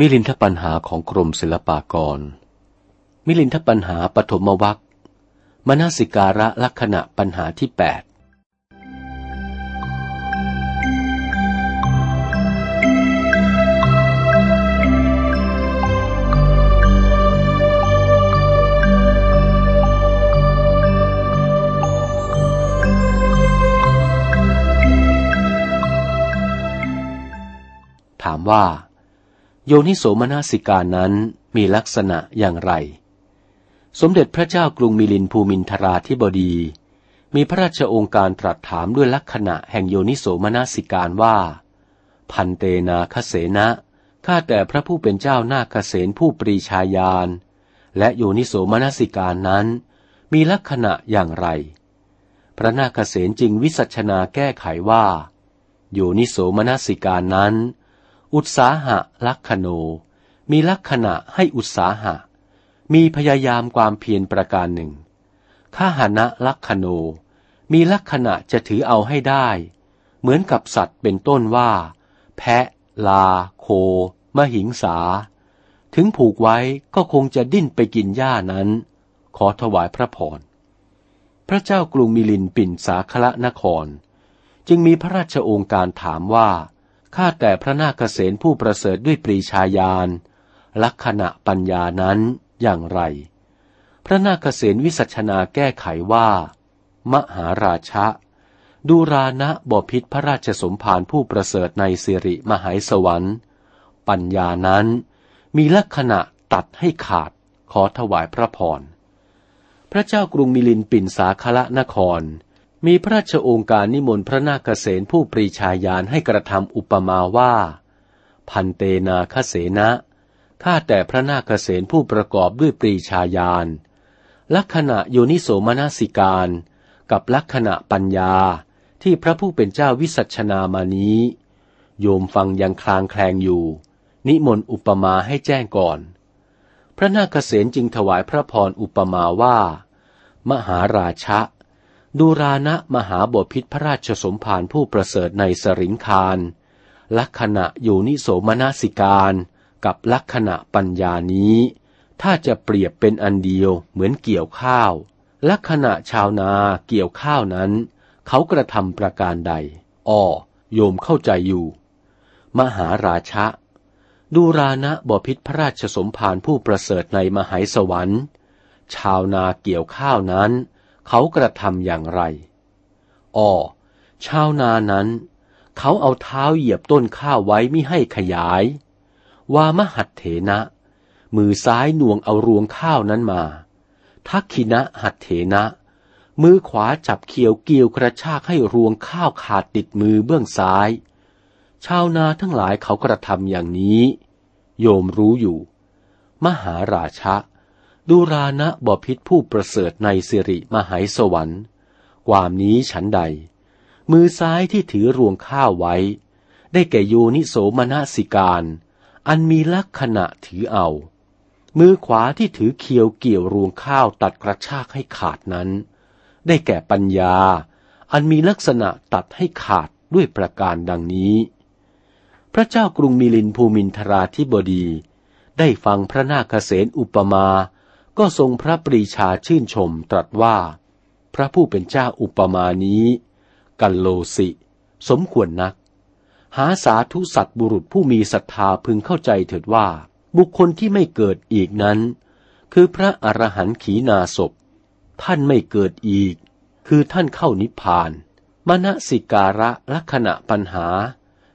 มิลินทปัญหาของกรมศิลปากร มิลินทปัญหาปฐมวัคมนสิการะลักษณะปัญหาที่แปดถามว่า โยนิโสมนสิการนั้นมีลักษณะอย่างไร สมเด็จพระเจ้ากรุงมิลินภูมินทราธิบดี มีพระราชองค์การตรัสถามด้วยลักษณะแห่งโยนิโสมนสิการว่า พันเตนาคเสนะข้าแต่พระผู้เป็นเจ้านาคเสนผู้ปรีชาญาณและโยนิโสมนสิการนั้น มีลักษณะอย่างไร พระนาคเสนจึงวิสัชนาแก้ไขว่า โยนิโสมนสิการนั้น อุตสาหะลักขโน มีลักษณะให้อุตสาหะ มีพยายามความเพียรประการหนึ่งข้าหานะลักขโน มีลักษณะจะถือเอาให้ได้ เหมือนกับสัตว์เป็นต้นว่า แพะ ลา โค มหิงสา ถึงผูกไว้ก็คงจะดิ้นไปกินหญ้านั้น ขอถวายพระพร พระเจ้ากรุงมิลินปิ่นสาคละนคร จึงมีพระราชโองการถามว่า ข้าแต่พระนาคเษนผู้ประเสริฐด้วยปรีชาญาณลักษณะปัญญานั้นอย่างไร พระนาคเษนวิสัชนาแก้ไขว่า มหาราชะดูรานะบพิษพระราชสมภารผู้ประเสริฐในสิริมหายสวรรค์ ปัญญานั้นมีลักษณะตัดให้ขาดขอถวายพระพร พระเจ้ากรุงมิลินปินสาคละนคร มีพระราชองค์การนิมนต์พระนาคเษนผู้ปรีชาญาณให้กระทำอุปมาว่า พันเตนาคเสนะข้าแต่พระนาคเษนผู้ประกอบด้วยปรีชาญาณลักษณะโยนิโสมนสิการ กับลักษณะปัญญาที่พระผู้เป็นเจ้าวิสัชนามานี้ โยมฟังยังคลางแคลงอยู่ นิมนต์อุปมาให้แจ้งก่อน พระนาคเษนจึงถวายพระพรอุปมาว่า มหาราชะ ดูรานะมหาบพิษพระราชสมภารผู้ประเสริฐในสริงคารลักษณะอยู่นิโสมนสิการกับลักษณะปัญญานี้ ถ้าจะเปรียบเป็นอันเดียวเหมือนเกี่ยวข้าว ลักษณะชาวนาเกี่ยวข้าวนั้น เขากระทำประการใดอ้อโยมเข้าใจอยู่ มหาราชะ ดูรานะบพิษพระราชสมภารผู้ประเสริฐในมหายสวรรค์ ชาวนาเกี่ยวข้าวนั้น เขากระทำอย่างไรอ้อชาวนานั้น เขาเอาเท้าเหยียบต้นข้าวไว้ไม่ให้ขยายวามหัดเถนะ มือซ้ายหน่วงเอารวงข้าวนั้นมา ทักขินะหัดเถนะ มือขวาจับเขียวเกี่ยวกระชากให้รวงข้าวขาดติดมือเบื้องซ้าย ชาวนาทั้งหลายเขากระทำอย่างนี้ โยมรู้อยู่ มหาราชะ ดูรานะบพิษผู้ประเสริฐในสิริมหายสวรรค์ ความนี้ฉันใด มือซ้ายที่ถือรวงข้าวไว้ ได้แก่โยนิโสมนสิการ อันมีลักษณะถือเอา มือขวาที่ถือเคียวเกี่ยวรวงข้าวตัดกระชากให้ขาดนั้น ได้แก่ปัญญา อันมีลักษณะตัดให้ขาดด้วยประการดังนี้ พระเจ้ากรุงมิลินภูมินทราธิบดี ได้ฟังพระนาคเษนอุปมา ก็ทรงพระปรีชาชื่นชมตรัสว่า พระผู้เป็นเจ้าอุปมานี้ กัลโลสิ สมควรนัก หาสาธุสัตบุรุษผู้มีศรัทธาพึงเข้าใจเถิดว่า บุคคลที่ไม่เกิดอีกนั้น คือพระอรหันต์ขีนาศพ ท่านไม่เกิดอีก คือท่านเข้านิพพานมณสิการะลักษณะปัญหา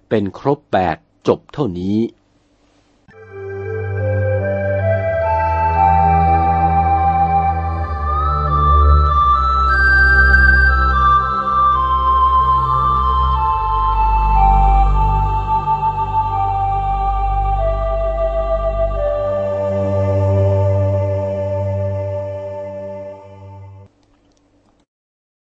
เป็นครบแปดจบเท่านี้